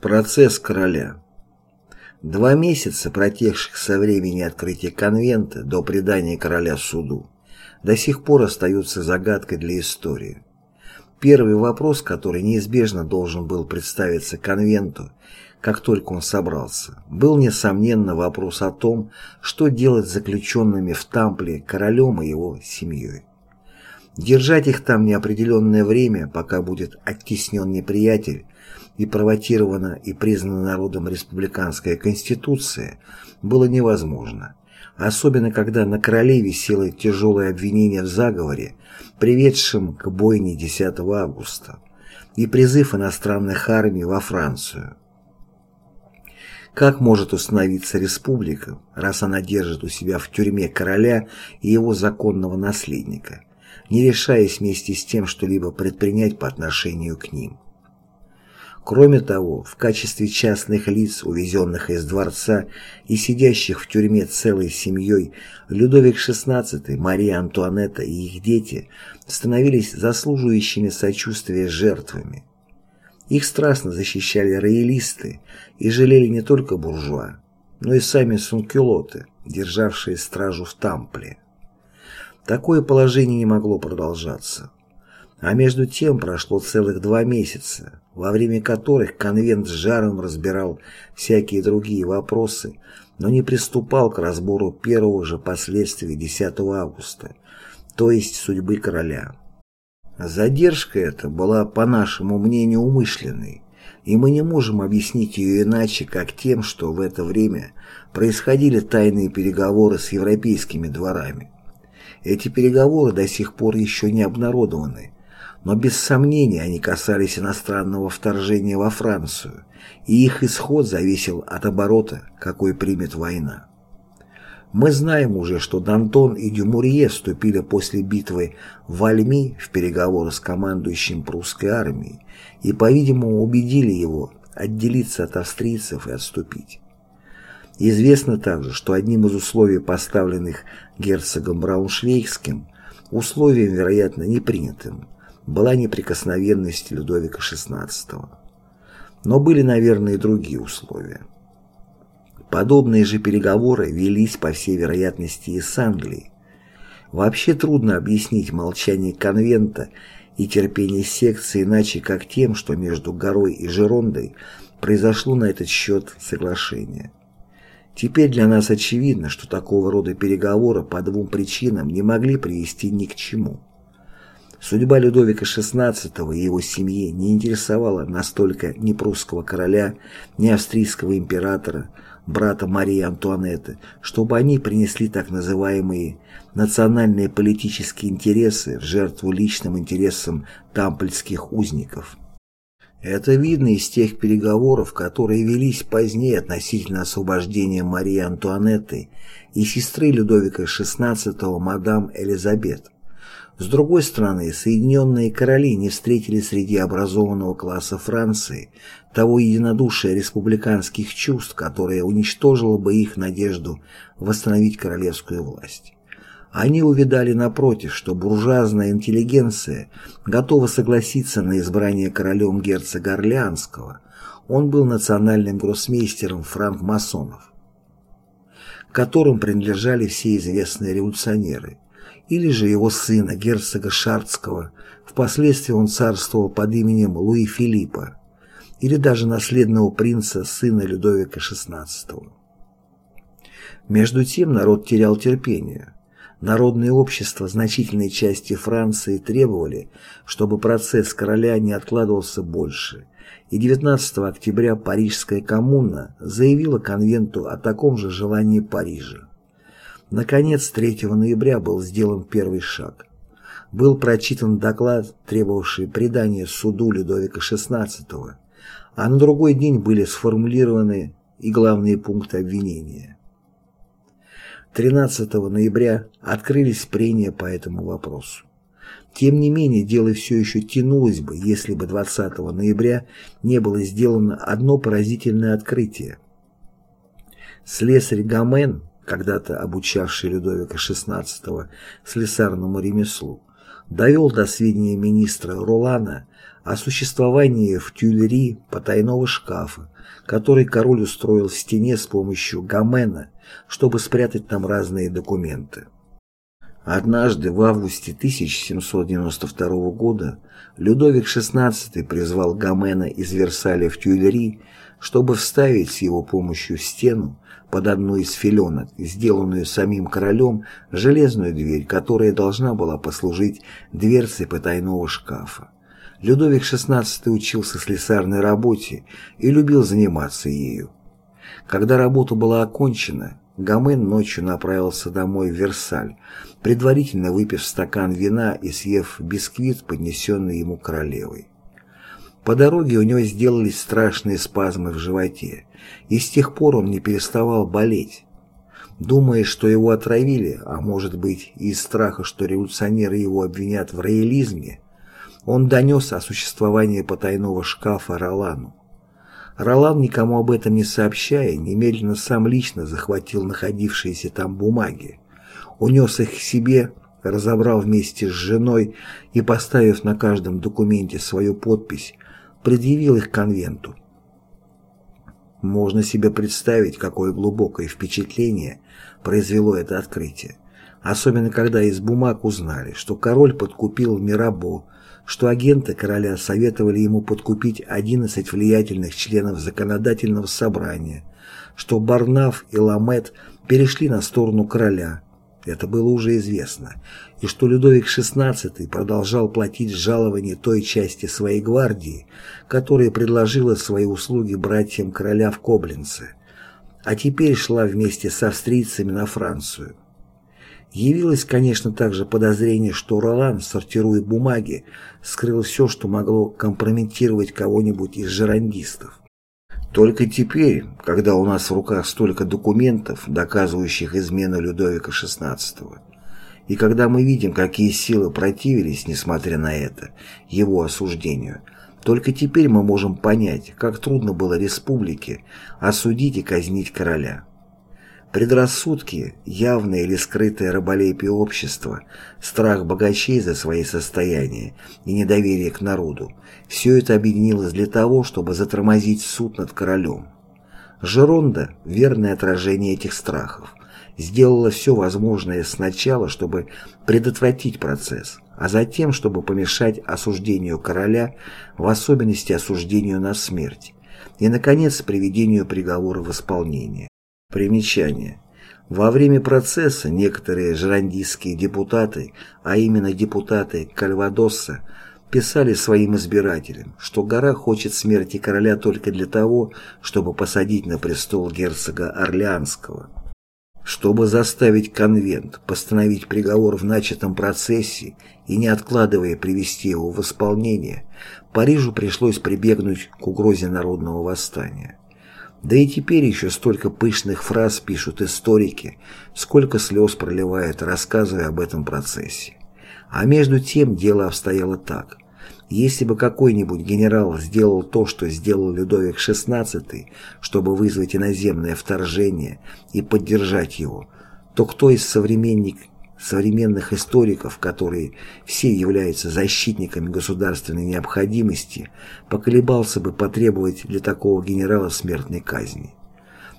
Процесс короля Два месяца, протекших со времени открытия конвента до предания короля суду, до сих пор остаются загадкой для истории. Первый вопрос, который неизбежно должен был представиться конвенту, как только он собрался, был, несомненно, вопрос о том, что делать с заключенными в Тампле королем и его семьей. Держать их там неопределенное время, пока будет оттеснен неприятель, и провотирована и признана народом республиканская конституция, было невозможно. Особенно, когда на короле висело тяжелое обвинение в заговоре, приведшем к бойне 10 августа, и призыв иностранных армий во Францию. Как может установиться республика, раз она держит у себя в тюрьме короля и его законного наследника, не решаясь вместе с тем что-либо предпринять по отношению к ним? Кроме того, в качестве частных лиц, увезенных из дворца и сидящих в тюрьме целой семьей, Людовик XVI, Мария Антуанетта и их дети становились заслуживающими сочувствия жертвами. Их страстно защищали роялисты и жалели не только буржуа, но и сами сункюлоты, державшие стражу в Тампле. Такое положение не могло продолжаться. А между тем прошло целых два месяца, во время которых конвент с жаром разбирал всякие другие вопросы, но не приступал к разбору первого же последствия 10 августа, то есть судьбы короля. Задержка эта была, по нашему мнению, умышленной, и мы не можем объяснить ее иначе, как тем, что в это время происходили тайные переговоры с европейскими дворами. Эти переговоры до сих пор еще не обнародованы, но без сомнения они касались иностранного вторжения во Францию, и их исход зависел от оборота, какой примет война. Мы знаем уже, что Д'Антон и Дюмурье вступили после битвы в Альми в переговоры с командующим прусской армией и, по-видимому, убедили его отделиться от австрийцев и отступить. Известно также, что одним из условий, поставленных герцогом Брауншвейгским, условием, вероятно, не принятым, была неприкосновенность Людовика XVI. Но были, наверное, и другие условия. Подобные же переговоры велись, по всей вероятности, и с Англией. Вообще трудно объяснить молчание конвента и терпение секции иначе как тем, что между Горой и Жерондой произошло на этот счет соглашение. Теперь для нас очевидно, что такого рода переговоры по двум причинам не могли привести ни к чему. Судьба Людовика XVI и его семьи не интересовала настолько ни прусского короля, ни австрийского императора, брата Марии Антуанетты, чтобы они принесли так называемые национальные политические интересы в жертву личным интересам тампольских узников. Это видно из тех переговоров, которые велись позднее относительно освобождения Марии Антуанетты и сестры Людовика XVI мадам Элизабет. С другой стороны, Соединенные Короли не встретили среди образованного класса Франции того единодушия республиканских чувств, которое уничтожило бы их надежду восстановить королевскую власть. Они увидали напротив, что буржуазная интеллигенция готова согласиться на избрание королем герцога Орлеанского. Он был национальным гроссмейстером франк-масонов, которым принадлежали все известные революционеры – или же его сына, герцога Шарцкого, впоследствии он царствовал под именем Луи Филиппа, или даже наследного принца, сына Людовика XVI. Между тем народ терял терпение. Народные общества значительной части Франции требовали, чтобы процесс короля не откладывался больше, и 19 октября Парижская коммуна заявила конвенту о таком же желании Парижа. Наконец, 3 ноября был сделан первый шаг. Был прочитан доклад, требовавший предания суду Людовика XVI, а на другой день были сформулированы и главные пункты обвинения. 13 ноября открылись прения по этому вопросу. Тем не менее, дело все еще тянулось бы, если бы 20 ноября не было сделано одно поразительное открытие. Слесарь Гомен, когда-то обучавший Людовика XVI слесарному ремеслу, довел до сведения министра Ролана о существовании в Тюильри потайного шкафа, который король устроил в стене с помощью гамена, чтобы спрятать там разные документы. Однажды в августе 1792 года Людовик XVI призвал Гомена из Версаля в Тюильри, чтобы вставить с его помощью стену под одну из филенок, сделанную самим королем, железную дверь, которая должна была послужить дверцей потайного шкафа. Людовик XVI учился слесарной работе и любил заниматься ею. Когда работа была окончена, Гомен ночью направился домой в Версаль, предварительно выпив стакан вина и съев бисквит, поднесенный ему королевой. По дороге у него сделались страшные спазмы в животе, и с тех пор он не переставал болеть. Думая, что его отравили, а может быть из страха, что революционеры его обвинят в роялизме, он донес о существовании потайного шкафа Ролану. Ролан, никому об этом не сообщая, немедленно сам лично захватил находившиеся там бумаги, унес их к себе, разобрал вместе с женой и, поставив на каждом документе свою подпись, предъявил их конвенту. Можно себе представить, какое глубокое впечатление произвело это открытие, особенно когда из бумаг узнали, что король подкупил Мирабо, что агенты короля советовали ему подкупить 11 влиятельных членов законодательного собрания, что Барнаф и Ламет перешли на сторону короля, это было уже известно, и что Людовик XVI продолжал платить жалование той части своей гвардии, которая предложила свои услуги братьям короля в Коблинце, а теперь шла вместе с австрийцами на Францию. Явилось, конечно, также подозрение, что Ролан, сортируя бумаги, скрыл все, что могло компрометировать кого-нибудь из жерандистов. Только теперь, когда у нас в руках столько документов, доказывающих измену Людовика XVI, и когда мы видим, какие силы противились, несмотря на это, его осуждению, только теперь мы можем понять, как трудно было республике осудить и казнить короля. Предрассудки, явное или скрытое раболепие общества, страх богачей за свои состояния и недоверие к народу – все это объединилось для того, чтобы затормозить суд над королем. Жеронда, верное отражение этих страхов, сделала все возможное сначала, чтобы предотвратить процесс, а затем, чтобы помешать осуждению короля, в особенности осуждению на смерть, и, наконец, приведению приговора в исполнение. Примечание. Во время процесса некоторые жерандистские депутаты, а именно депутаты Кальвадоса, писали своим избирателям, что гора хочет смерти короля только для того, чтобы посадить на престол герцога Орлеанского. Чтобы заставить конвент постановить приговор в начатом процессе и не откладывая привести его в исполнение, Парижу пришлось прибегнуть к угрозе народного восстания. Да и теперь еще столько пышных фраз пишут историки, сколько слез проливают, рассказывая об этом процессе. А между тем дело обстояло так. Если бы какой-нибудь генерал сделал то, что сделал Людовик XVI, чтобы вызвать иноземное вторжение и поддержать его, то кто из современников современных историков, которые все являются защитниками государственной необходимости, поколебался бы потребовать для такого генерала смертной казни.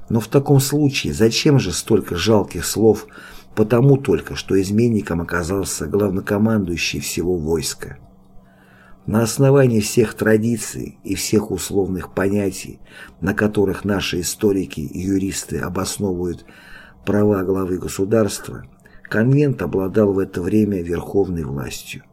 Но в таком случае зачем же столько жалких слов потому только, что изменником оказался главнокомандующий всего войска? На основании всех традиций и всех условных понятий, на которых наши историки и юристы обосновывают права главы государства, Конвент обладал в это время верховной властью.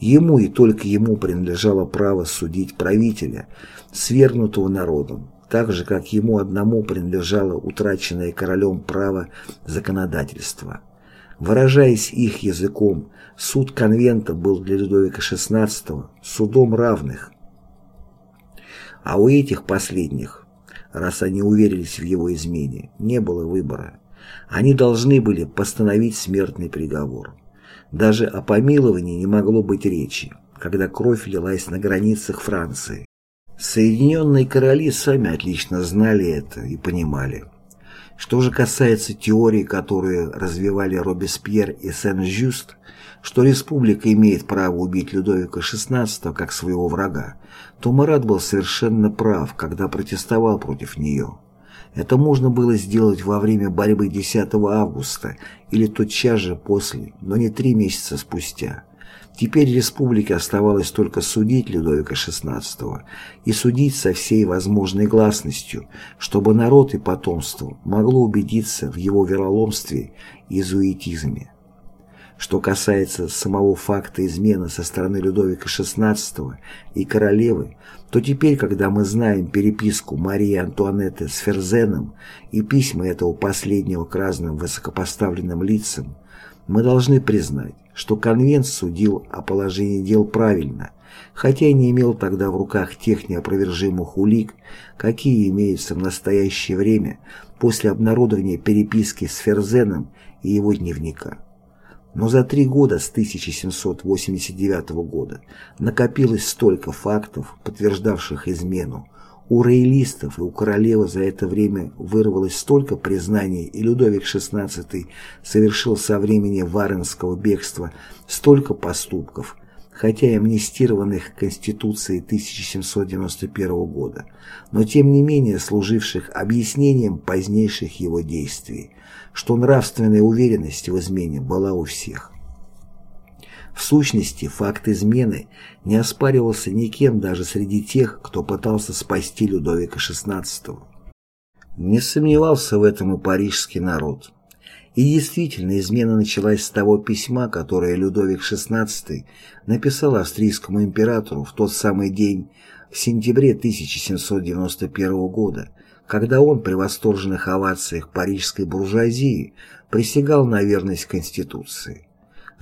Ему и только ему принадлежало право судить правителя, свергнутого народом, так же, как ему одному принадлежало утраченное королем право законодательства. Выражаясь их языком, суд конвента был для Людовика XVI судом равных. А у этих последних, раз они уверились в его измене, не было выбора. Они должны были постановить смертный приговор. Даже о помиловании не могло быть речи, когда кровь лилась на границах Франции. Соединенные короли сами отлично знали это и понимали. Что же касается теории, которую развивали Робеспьер и Сен-Жюст, что республика имеет право убить Людовика XVI как своего врага, то Марат был совершенно прав, когда протестовал против нее. Это можно было сделать во время борьбы 10 августа или тотчас же после, но не три месяца спустя. Теперь республике оставалось только судить Людовика XVI и судить со всей возможной гласностью, чтобы народ и потомство могло убедиться в его вероломстве и иезуитизме. Что касается самого факта измены со стороны Людовика XVI и королевы, то теперь, когда мы знаем переписку Марии Антуанетты с Ферзеном и письма этого последнего к разным высокопоставленным лицам, мы должны признать, что конвент судил о положении дел правильно, хотя и не имел тогда в руках тех неопровержимых улик, какие имеются в настоящее время после обнародования переписки с Ферзеном и его дневника. Но за три года с 1789 года накопилось столько фактов, подтверждавших измену, у роялистов и у королевы за это время вырвалось столько признаний, и Людовик XVI совершил со времени Варенского бегства столько поступков, хотя и амнистированных Конституцией 1791 года, но тем не менее служивших объяснением позднейших его действий, что нравственная уверенность в измене была у всех. В сущности, факт измены не оспаривался никем даже среди тех, кто пытался спасти Людовика XVI. Не сомневался в этом и парижский народ. И действительно, измена началась с того письма, которое Людовик XVI написал австрийскому императору в тот самый день, в сентябре 1791 года, когда он при восторженных овациях парижской буржуазии присягал на верность Конституции.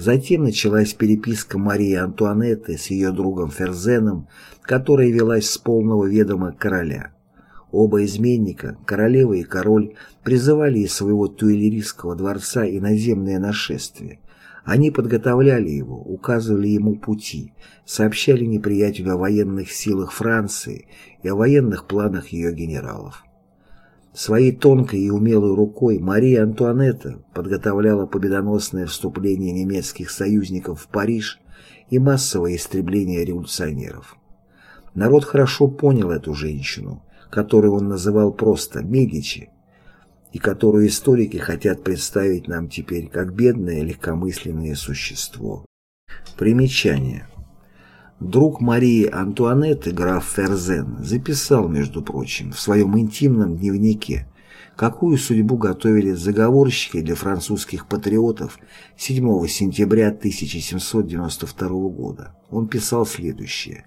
Затем началась переписка Марии Антуанетты с ее другом Ферзеном, которая велась с полного ведома короля. Оба изменника, королева и король, призывали из своего туилерийского дворца иноземное нашествие. Они подготовляли его, указывали ему пути, сообщали неприятелю о военных силах Франции и о военных планах ее генералов. Своей тонкой и умелой рукой Мария Антуанетта подготовляла победоносное вступление немецких союзников в Париж и массовое истребление революционеров. Народ хорошо понял эту женщину, которую он называл просто «Медичи», и которую историки хотят представить нам теперь как бедное легкомысленное существо. Примечание. Друг Марии Антуанетты, граф Ферзен, записал, между прочим, в своем интимном дневнике, какую судьбу готовили заговорщики для французских патриотов 7 сентября 1792 года. Он писал следующее.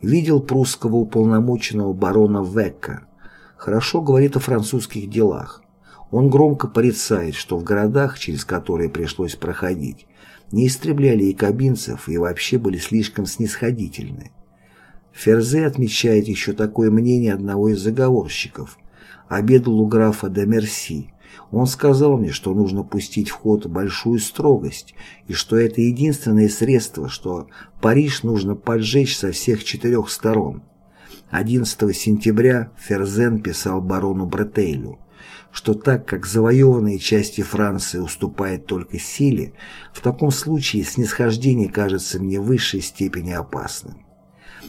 «Видел прусского уполномоченного барона Векка. Хорошо говорит о французских делах. Он громко порицает, что в городах, через которые пришлось проходить, не истребляли якобинцев и вообще были слишком снисходительны. Ферзе отмечает еще такое мнение одного из заговорщиков. Обедал у графа де Мерси. Он сказал мне, что нужно пустить в ход большую строгость, и что это единственное средство, что Париж нужно поджечь со всех четырех сторон. 11 сентября Ферзен писал барону Бретейлю что так как завоеванные части Франции уступают только силе, в таком случае снисхождение кажется мне в высшей степени опасным.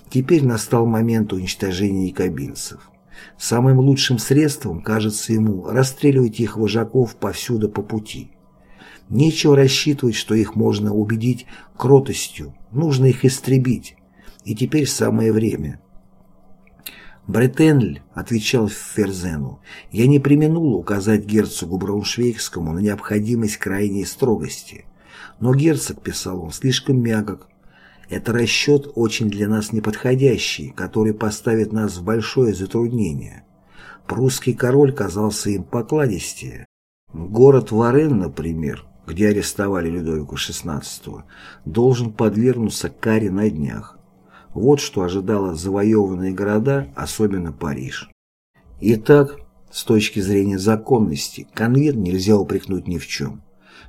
Теперь настал момент уничтожения якобинцев. Самым лучшим средством кажется ему расстреливать их вожаков повсюду по пути. Нечего рассчитывать, что их можно убедить кротостью, нужно их истребить. И теперь самое время – Бретенль отвечал Ферзену, я не применул указать герцогу Брауншвейгскому на необходимость крайней строгости. Но герцог, писал он, слишком мягок. Это расчет очень для нас неподходящий, который поставит нас в большое затруднение. Прусский король казался им покладистее. Город Варен, например, где арестовали Людовику XVI, должен подвергнуться каре на днях. Вот что ожидало завоеванные города, особенно Париж. Итак, с точки зрения законности, конвент нельзя упрекнуть ни в чем.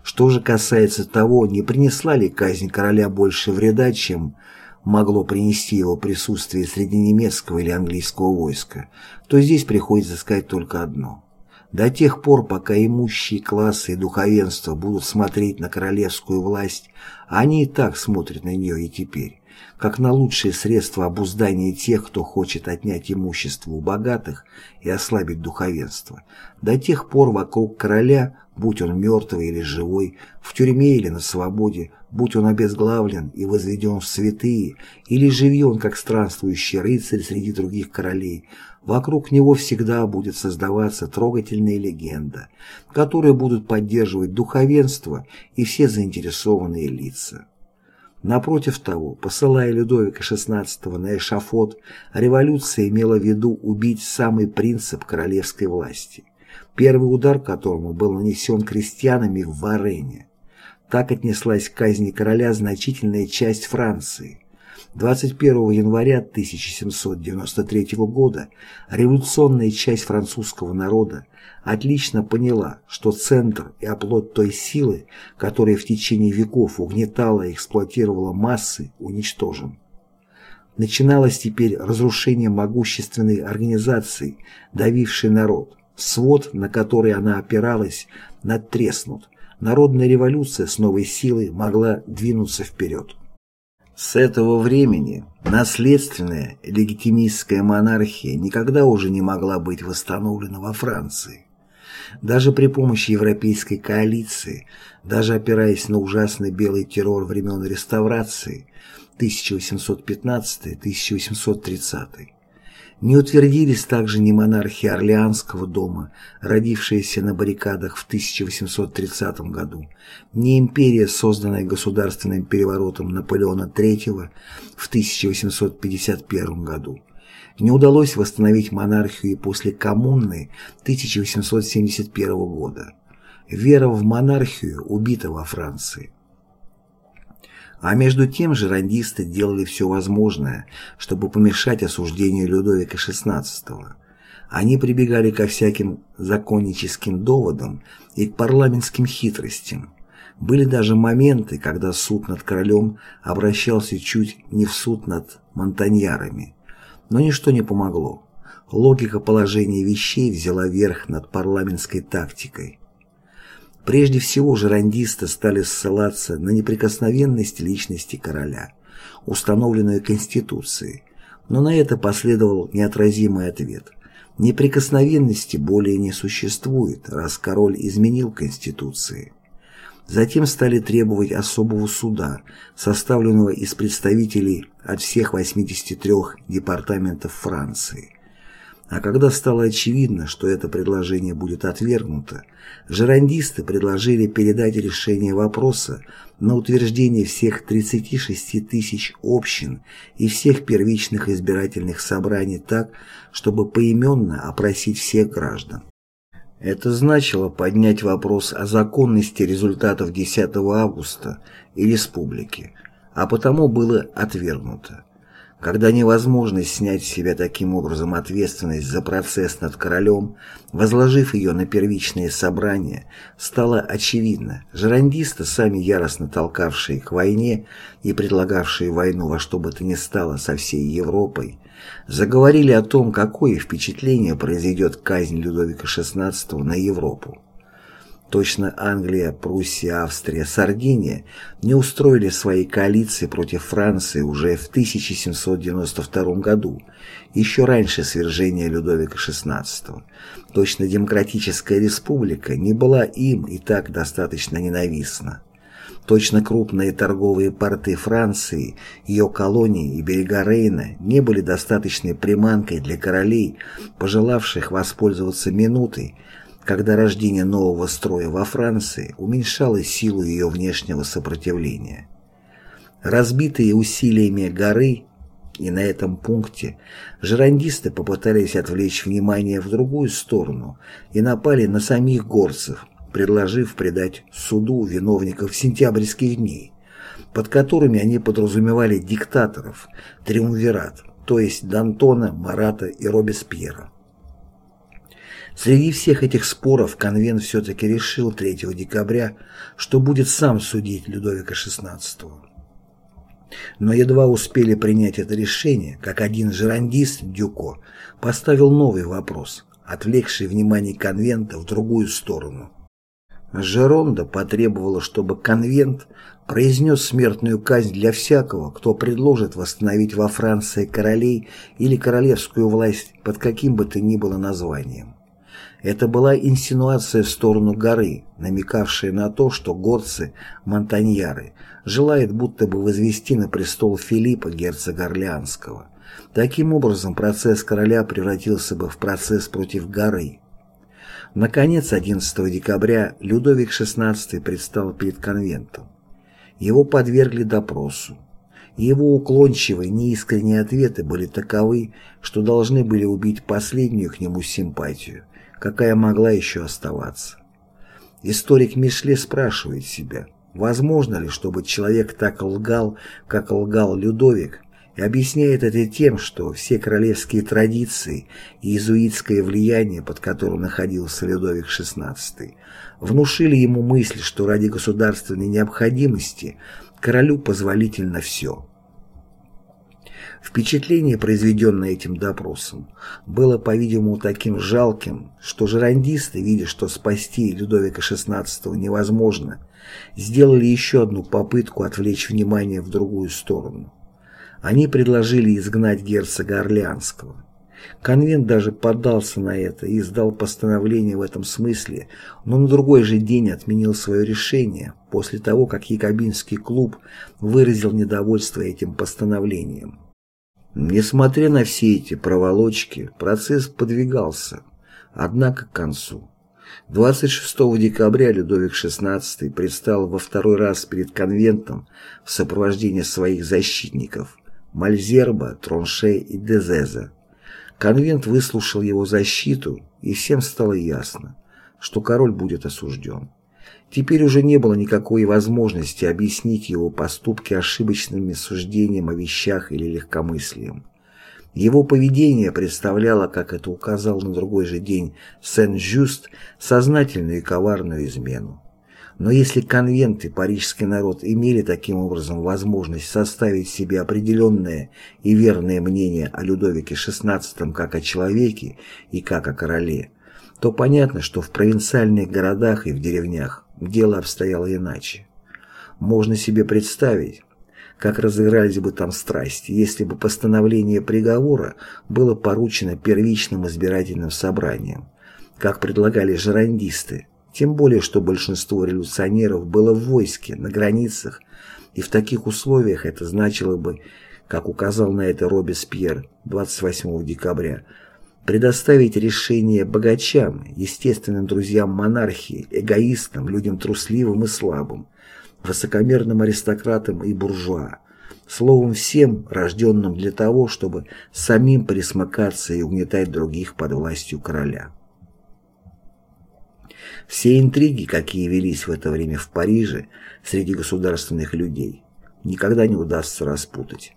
Что же касается того, не принесла ли казнь короля больше вреда, чем могло принести его присутствие среди немецкого или английского войска, то здесь приходится сказать только одно. До тех пор, пока имущие классы и духовенство будут смотреть на королевскую власть, они и так смотрят на нее и теперь, как на лучшее средство обуздания тех, кто хочет отнять имущество у богатых и ослабить духовенство, до тех пор вокруг короля, будь он мертвый или живой, в тюрьме или на свободе, будь он обезглавлен и возведен в святые, или живен как странствующий рыцарь среди других королей, вокруг него всегда будет создаваться трогательная легенда, которую будут поддерживать духовенство и все заинтересованные лица. Напротив того, посылая Людовика XVI на эшафот, революция имела в виду убить самый принцип королевской власти, первый удар которому был нанесен крестьянами в Варене. Так отнеслась к казни короля значительная часть Франции. 21 января 1793 года революционная часть французского народа отлично поняла, что центр и оплот той силы, которая в течение веков угнетала и эксплуатировала массы, уничтожен. Начиналось теперь разрушение могущественной организации, давившей народ. Свод, на который она опиралась, надтреснут. Народная революция с новой силой могла двинуться вперед. С этого времени наследственная легитимистская монархия никогда уже не могла быть восстановлена во Франции. Даже при помощи европейской коалиции, даже опираясь на ужасный белый террор времен реставрации 1815-1830, не утвердились также ни монархии Орлеанского дома, родившиеся на баррикадах в 1830 году, ни империя, созданная государственным переворотом Наполеона III в 1851 году. Не удалось восстановить монархию и после коммуны 1871 года. Вера в монархию убита во Франции. А между тем жерандисты делали все возможное, чтобы помешать осуждению Людовика XVI. Они прибегали ко всяким законническим доводам и к парламентским хитростям. Были даже моменты, когда суд над королем обращался чуть не в суд над монтаньярами. Но ничто не помогло. Логика положения вещей взяла верх над парламентской тактикой. Прежде всего жерандисты стали ссылаться на неприкосновенность личности короля, установленную Конституцией, но на это последовал неотразимый ответ. Неприкосновенности более не существует, раз король изменил Конституции. Затем стали требовать особого суда, составленного из представителей от всех 83 департаментов Франции – а когда стало очевидно, что это предложение будет отвергнуто, жерандисты предложили передать решение вопроса на утверждение всех 36 тысяч общин и всех первичных избирательных собраний так, чтобы поименно опросить всех граждан. Это значило поднять вопрос о законности результатов 10 августа и республики, а потому было отвергнуто когда невозможно снять с себя таким образом ответственность за процесс над королем, возложив ее на первичные собрания, стало очевидно, жерандисты, сами яростно толкавшие к войне и предлагавшие войну во что бы то ни стало со всей Европой, заговорили о том, какое впечатление произведет казнь Людовика XVI на Европу. Точно Англия, Пруссия, Австрия, Сардиния не устроили свои коалиции против Франции уже в 1792 году, еще раньше свержения Людовика XVI. Точно Демократическая Республика не была им и так достаточно ненавистна. Точно крупные торговые порты Франции, ее колонии и берега Рейна не были достаточной приманкой для королей, пожелавших воспользоваться минутой, когда рождение нового строя во Франции уменьшало силу ее внешнего сопротивления. Разбитые усилиями горы, и на этом пункте жерандисты попытались отвлечь внимание в другую сторону и напали на самих горцев, предложив предать суду виновников сентябрьских дней, под которыми они подразумевали диктаторов, триумвират, то есть Д'Антона, Марата и Робеспьера. Среди всех этих споров конвент все-таки решил 3 декабря, что будет сам судить Людовика XVI. Но едва успели принять это решение, как один жерандист, Дюко, поставил новый вопрос, отвлекший внимание конвента в другую сторону. Жеронда потребовала, чтобы конвент произнес смертную казнь для всякого, кто предложит восстановить во Франции королей или королевскую власть под каким бы то ни было названием. Это была инсинуация в сторону горы, намекавшая на то, что горцы, монтаньяры, желают будто бы возвести на престол Филиппа, герцога Орлеанского. Таким образом, процесс короля превратился бы в процесс против горы. Наконец, 11 декабря Людовик XVI предстал перед конвентом. Его подвергли допросу. Его уклончивые, неискренние ответы были таковы, что должны были убить последнюю к нему симпатию, какая могла еще оставаться. Историк Мишле спрашивает себя, возможно ли, чтобы человек так лгал, как лгал Людовик, и объясняет это тем, что все королевские традиции и иезуитское влияние, под которым находился Людовик XVI, внушили ему мысль, что ради государственной необходимости королю позволительно все. Впечатление, произведенное этим допросом, было, по-видимому, таким жалким, что жерандисты, видя, что спасти Людовика XVI невозможно, сделали еще одну попытку отвлечь внимание в другую сторону. Они предложили изгнать герцога Орлеанского. Конвент даже поддался на это и издал постановление в этом смысле, но на другой же день отменил свое решение после того, как Якобинский клуб выразил недовольство этим постановлением. Несмотря на все эти проволочки, процесс подвигался, однако к концу. 26 декабря Людовик XVI предстал во второй раз перед конвентом в сопровождении своих защитников – Мальзерба, Тронше и Дезеза. Конвент выслушал его защиту, и всем стало ясно, что король будет осужден. Теперь уже не было никакой возможности объяснить его поступки ошибочными суждением о вещах или легкомыслием. Его поведение представляло, как это указал на другой же день Сен-Жюст, сознательную и коварную измену. Но если конвент и парижский народ имели таким образом возможность составить себе определенное и верное мнение о Людовике XVI как о человеке и как о короле, то понятно, что в провинциальных городах и в деревнях дело обстояло иначе. Можно себе представить, как разыгрались бы там страсти, если бы постановление приговора было поручено первичным избирательным собранием, как предлагали жерандисты, тем более, что большинство революционеров было в войске, на границах, и в таких условиях это значило бы, как указал на это Робеспьер 28 декабря, предоставить решение богачам, естественным друзьям монархии, эгоистам, людям трусливым и слабым, высокомерным аристократам и буржуа, словом всем, рожденным для того, чтобы самим присмыкаться и угнетать других под властью короля. Все интриги, какие велись в это время в Париже среди государственных людей, никогда не удастся распутать.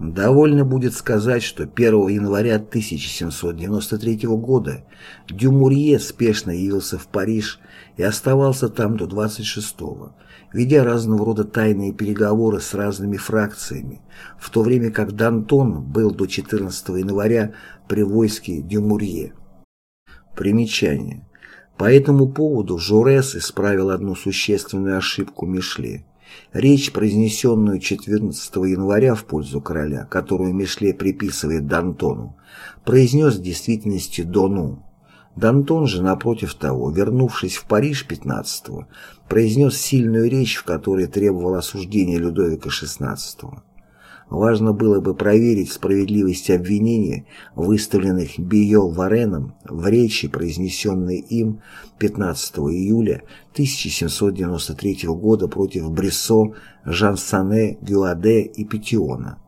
Довольно будет сказать, что 1 января 1793 года Дюмурье спешно явился в Париж и оставался там до 26-го, ведя разного рода тайные переговоры с разными фракциями, в то время как Д'Антон был до 14 января при войске Дюмурье. Примечание. По этому поводу Жорес исправил одну существенную ошибку Мишле. Речь, произнесенную 14 января в пользу короля, которую Мишле приписывает Д'Антону, произнес в действительности Дону. Д'Антон же, напротив того, вернувшись в Париж 15-го, произнес сильную речь, в которой требовал осуждения Людовика XVI. Важно было бы проверить справедливость обвинений, выставленных Био Вареном в речи, произнесенной им 15 июля 1793 года против Брессо, Жансане, Гюаде и Петиона.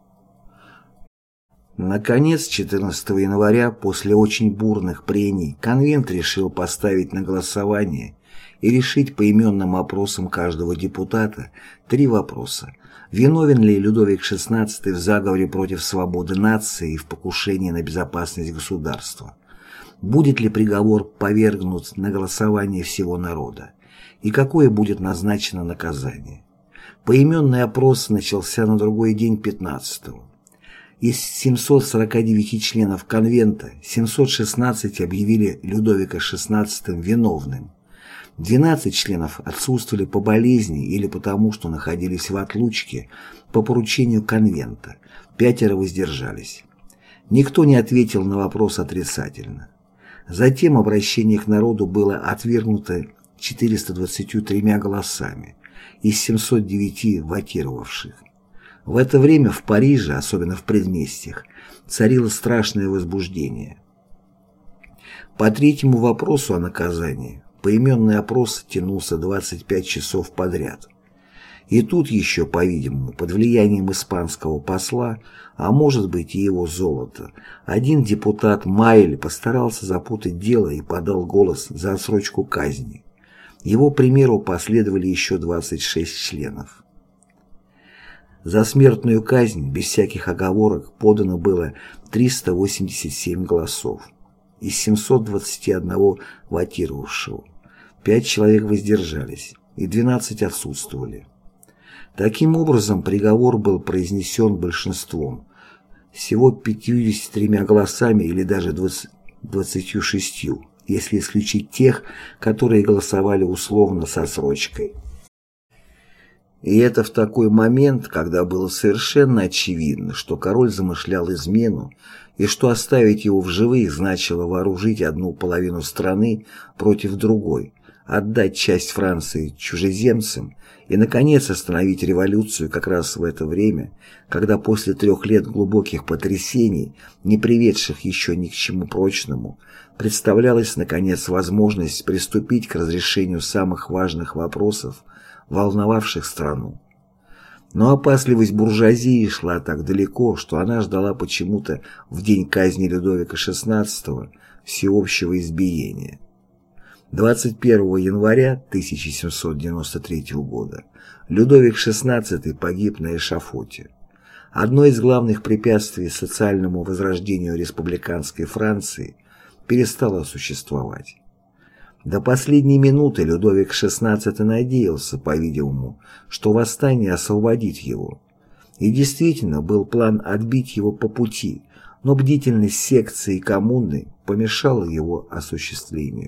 Наконец, 14 января, после очень бурных прений, конвент решил поставить на голосование и решить по именным опросам каждого депутата три вопроса – Виновен ли Людовик XVI в заговоре против свободы нации и в покушении на безопасность государства? Будет ли приговор повергнут на голосование всего народа? И какое будет назначено наказание? Поименный опрос начался на другой день 15-го. Из 749 членов конвента 716 объявили Людовика XVI виновным. 12 членов отсутствовали по болезни или потому, что находились в отлучке по поручению конвента, пятеро воздержались. Никто не ответил на вопрос отрицательно. Затем обращение к народу было отвергнуто 423 голосами из 709 вотировавших. В это время в Париже, особенно в предместьях, царило страшное возбуждение. По третьему вопросу о наказании Поименный опрос тянулся 25 часов подряд. И тут еще, по-видимому, под влиянием испанского посла, а может быть и его золота, один депутат Майль постарался запутать дело и подал голос за отсрочку казни. Его примеру последовали еще 26 членов. За смертную казнь без всяких оговорок подано было 387 голосов из 721 ватировавшего. 5 человек воздержались и 12 отсутствовали. Таким образом, приговор был произнесен большинством, всего 53 голосами или даже 20, 26, если исключить тех, которые голосовали условно со срочкой. И это в такой момент, когда было совершенно очевидно, что король замышлял измену, и что оставить его в живых значило вооружить одну половину страны против другой, отдать часть Франции чужеземцам и, наконец, остановить революцию как раз в это время, когда после трех лет глубоких потрясений, не приведших еще ни к чему прочному, представлялась, наконец, возможность приступить к разрешению самых важных вопросов, волновавших страну. Но опасливость буржуазии шла так далеко, что она ждала почему-то в день казни Людовика XVI всеобщего избиения. 21 января 1793 года Людовик XVI погиб на эшафоте. Одно из главных препятствий социальному возрождению республиканской Франции перестало существовать. До последней минуты Людовик XVI надеялся, по-видимому, что восстание освободит его. И действительно был план отбить его по пути, но бдительность секции коммуны помешала его осуществлению.